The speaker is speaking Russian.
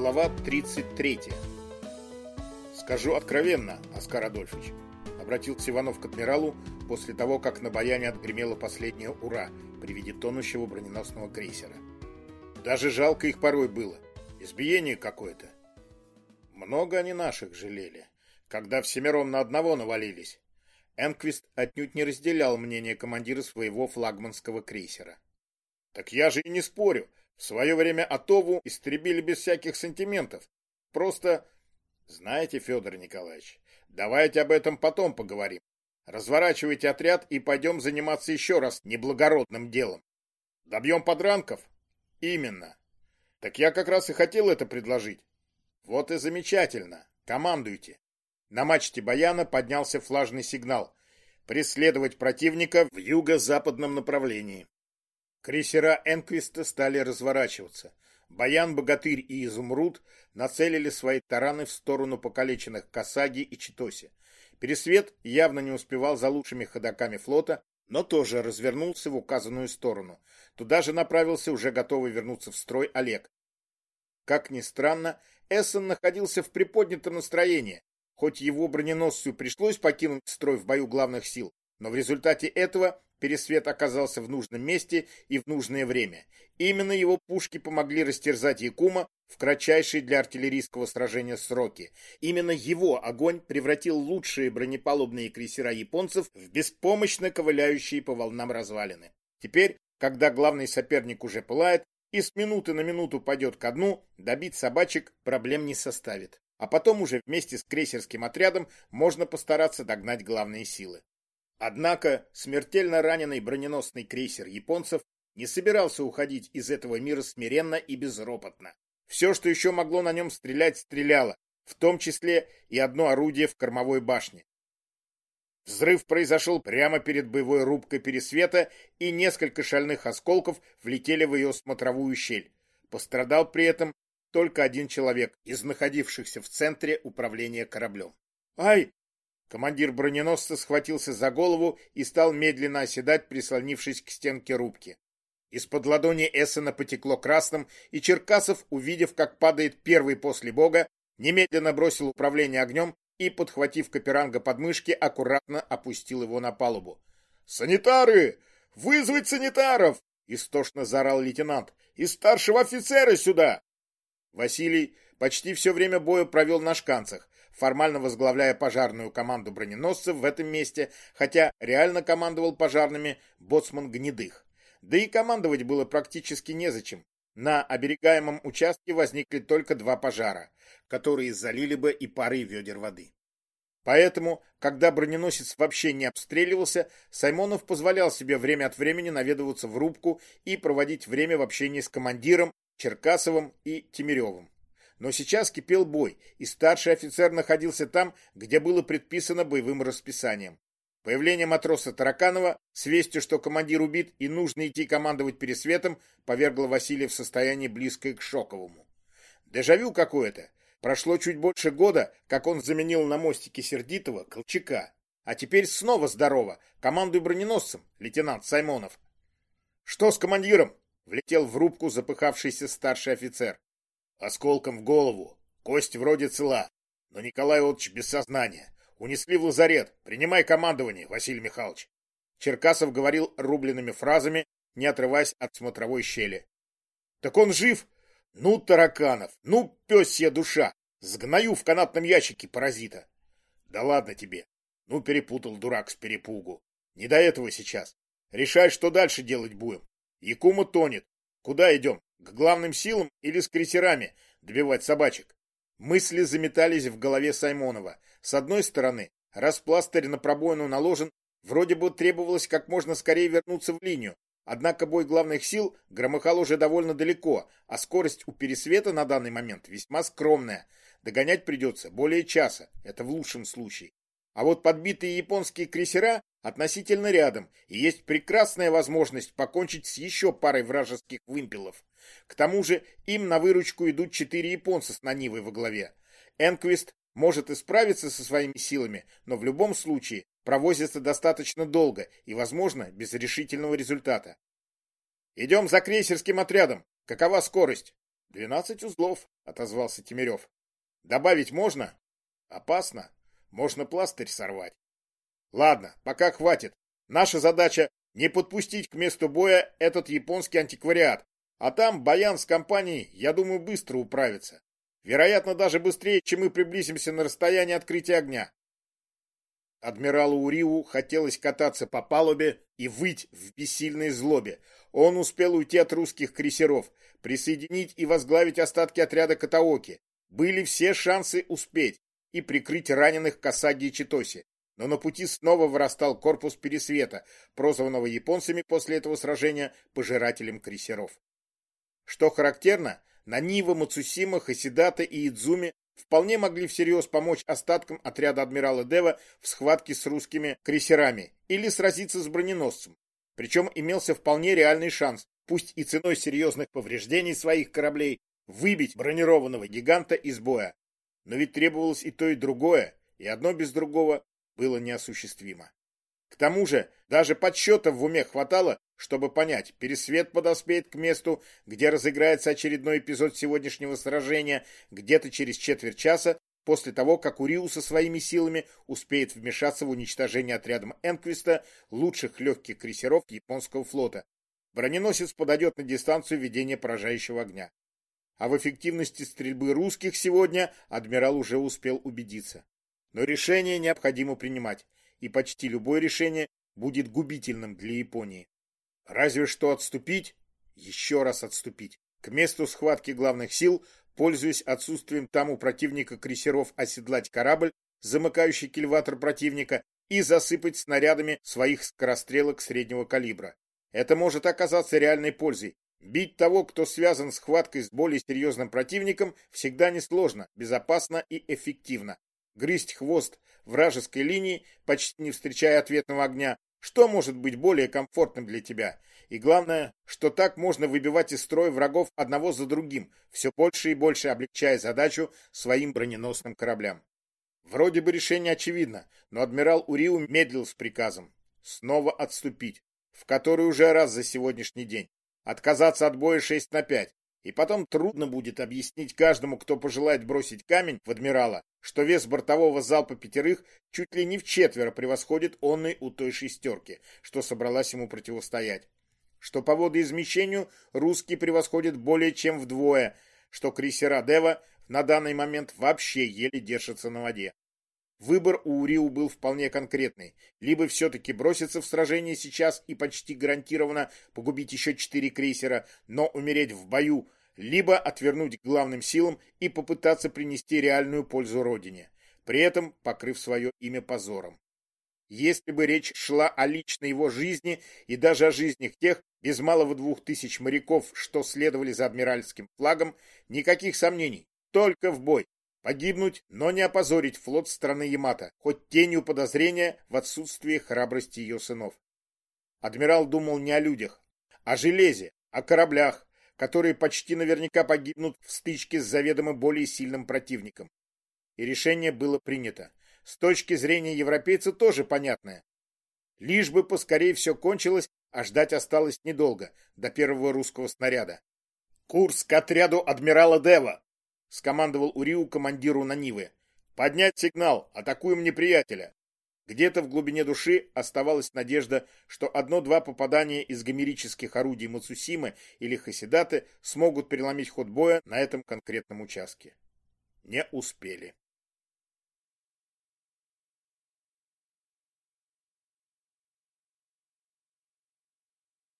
Глава 33. «Скажу откровенно, Оскар Адольфович», — обратился Иванов к адмиралу после того, как на баяне отгремело последнее «Ура» при виде тонущего броненосного крейсера. «Даже жалко их порой было. Избиение какое-то. Много они наших жалели, когда всемиром на одного навалились». Энквист отнюдь не разделял мнение командира своего флагманского крейсера. «Так я же и не спорю. В свое время Атову истребили без всяких сантиментов. Просто... Знаете, Федор Николаевич, давайте об этом потом поговорим. Разворачивайте отряд и пойдем заниматься еще раз неблагородным делом. Добьем подранков? Именно. Так я как раз и хотел это предложить. Вот и замечательно. Командуйте. На мачте Баяна поднялся флажный сигнал. Преследовать противника в юго-западном направлении. Крейсера Энквиста стали разворачиваться. Баян, Богатырь и Изумруд нацелили свои тараны в сторону покалеченных Касаги и Читоси. Пересвет явно не успевал за лучшими ходоками флота, но тоже развернулся в указанную сторону. Туда же направился уже готовый вернуться в строй Олег. Как ни странно, Эссен находился в приподнятом настроении. Хоть его броненосцу пришлось покинуть строй в бою главных сил, но в результате этого Пересвет оказался в нужном месте и в нужное время. Именно его пушки помогли растерзать Якума в кратчайшие для артиллерийского сражения сроки. Именно его огонь превратил лучшие бронепалубные крейсера японцев в беспомощно ковыляющие по волнам развалины. Теперь, когда главный соперник уже пылает и с минуты на минуту пойдет ко дну, добить собачек проблем не составит. А потом уже вместе с крейсерским отрядом можно постараться догнать главные силы. Однако смертельно раненый броненосный крейсер японцев не собирался уходить из этого мира смиренно и безропотно. Все, что еще могло на нем стрелять, стреляло, в том числе и одно орудие в кормовой башне. Взрыв произошел прямо перед боевой рубкой пересвета, и несколько шальных осколков влетели в ее смотровую щель. Пострадал при этом только один человек из находившихся в центре управления кораблем. «Ай!» Командир броненосца схватился за голову и стал медленно оседать, прислонившись к стенке рубки. Из-под ладони Эссена потекло красным, и Черкасов, увидев, как падает первый после бога, немедленно бросил управление огнем и, подхватив Каперанга под мышки, аккуратно опустил его на палубу. «Санитары! Вызвать санитаров!» — истошно заорал лейтенант. «И старшего офицера сюда!» Василий почти все время боя провел на шканцах, формально возглавляя пожарную команду броненосцев в этом месте, хотя реально командовал пожарными боцман Гнедых. Да и командовать было практически незачем. На оберегаемом участке возникли только два пожара, которые залили бы и пары ведер воды. Поэтому, когда броненосец вообще не обстреливался, Саймонов позволял себе время от времени наведываться в рубку и проводить время в общении с командиром Черкасовым и Тимиревым. Но сейчас кипел бой, и старший офицер находился там, где было предписано боевым расписанием. Появление матроса Тараканова с вестью, что командир убит и нужно идти командовать пересветом, повергло Василия в состояние близкое к шоковому. Дежавю какое-то. Прошло чуть больше года, как он заменил на мостике Сердитова Колчака. А теперь снова здорово. Командуй броненосцем, лейтенант Саймонов. Что с командиром? Влетел в рубку запыхавшийся старший офицер. Осколком в голову. Кость вроде цела. Но Николай Иванович без сознания. Унесли в лазарет. Принимай командование, Василий Михайлович. Черкасов говорил рубленными фразами, не отрываясь от смотровой щели. Так он жив? Ну, тараканов, ну, пёсья душа. Сгною в канатном ящике паразита. Да ладно тебе. Ну, перепутал дурак с перепугу. Не до этого сейчас. Решай, что дальше делать будем. Якума тонет. Куда идем? К главным силам или с крейсерами добивать собачек? Мысли заметались в голове Саймонова. С одной стороны, раз пластырь на пробоину наложен, вроде бы требовалось как можно скорее вернуться в линию. Однако бой главных сил громыхал уже довольно далеко, а скорость у пересвета на данный момент весьма скромная. Догонять придется более часа, это в лучшем случае. А вот подбитые японские крейсера относительно рядом, и есть прекрасная возможность покончить с еще парой вражеских вымпелов. К тому же им на выручку идут четыре японца с Нанивой во главе. Энквист может исправиться со своими силами, но в любом случае провозится достаточно долго и, возможно, без решительного результата. «Идем за крейсерским отрядом. Какова скорость?» «Двенадцать узлов», — отозвался Тимирев. «Добавить можно?» «Опасно. Можно пластырь сорвать». «Ладно, пока хватит. Наша задача — не подпустить к месту боя этот японский антиквариат, а там Баян с компанией, я думаю, быстро управится. Вероятно, даже быстрее, чем мы приблизимся на расстояние открытия огня. Адмиралу Уриу хотелось кататься по палубе и выть в бессильной злобе. Он успел уйти от русских крейсеров, присоединить и возглавить остатки отряда Катаоки. Были все шансы успеть и прикрыть раненых Касаги и Читоси. Но на пути снова вырастал корпус Пересвета, прозванного японцами после этого сражения пожирателем крейсеров. Что характерно, на Нива, Мацусима, Хасидата и Идзуми вполне могли всерьез помочь остаткам отряда адмирала Дева в схватке с русскими крейсерами или сразиться с броненосцем. Причем имелся вполне реальный шанс, пусть и ценой серьезных повреждений своих кораблей, выбить бронированного гиганта из боя. Но ведь требовалось и то, и другое, и одно без другого было неосуществимо. К тому же, даже подсчетов в уме хватало, чтобы понять, Пересвет подоспеет к месту, где разыграется очередной эпизод сегодняшнего сражения, где-то через четверть часа, после того, как Уриу со своими силами успеет вмешаться в уничтожение отрядом Энквиста лучших легких крейсеров японского флота. Броненосец подойдет на дистанцию ведения поражающего огня. А в эффективности стрельбы русских сегодня адмирал уже успел убедиться. Но решение необходимо принимать и почти любое решение будет губительным для Японии. Разве что отступить, еще раз отступить. К месту схватки главных сил, пользуясь отсутствием там у противника крейсеров, оседлать корабль, замыкающий кильватор противника, и засыпать снарядами своих скорострелок среднего калибра. Это может оказаться реальной пользой. Бить того, кто связан с схваткой с более серьезным противником, всегда несложно, безопасно и эффективно. Грызть хвост вражеской линии, почти не встречая ответного огня, что может быть более комфортным для тебя? И главное, что так можно выбивать из строя врагов одного за другим, все больше и больше облегчая задачу своим броненосным кораблям. Вроде бы решение очевидно, но адмирал Уриу медлил с приказом. Снова отступить, в который уже раз за сегодняшний день. Отказаться от боя 6 на 5. И потом трудно будет объяснить каждому, кто пожелает бросить камень в адмирала, что вес бортового залпа пятерых чуть ли не в четверо превосходит онной у той шестерки, что собралась ему противостоять. Что по водоизмещению русские превосходят более чем вдвое, что крейсера Дева на данный момент вообще еле держатся на воде. Выбор у Уриу был вполне конкретный. Либо все-таки броситься в сражение сейчас и почти гарантированно погубить еще четыре крейсера, но умереть в бою, либо отвернуть главным силам и попытаться принести реальную пользу Родине, при этом покрыв свое имя позором. Если бы речь шла о личной его жизни и даже о жизнях тех без малого двух тысяч моряков, что следовали за адмиральским флагом, никаких сомнений, только в бой. Погибнуть, но не опозорить флот страны Ямато, хоть тенью подозрения в отсутствии храбрости ее сынов. Адмирал думал не о людях, о железе, о кораблях, которые почти наверняка погибнут в стычке с заведомо более сильным противником. И решение было принято. С точки зрения европейца тоже понятное. Лишь бы поскорее все кончилось, а ждать осталось недолго, до первого русского снаряда. Курс к отряду адмирала Дева, скомандовал Уриу командиру Нанивы. «Поднять сигнал! Атакуем неприятеля!» Где-то в глубине души оставалась надежда, что одно-два попадания из гомерических орудий Мацусимы или Хасидаты смогут переломить ход боя на этом конкретном участке. Не успели.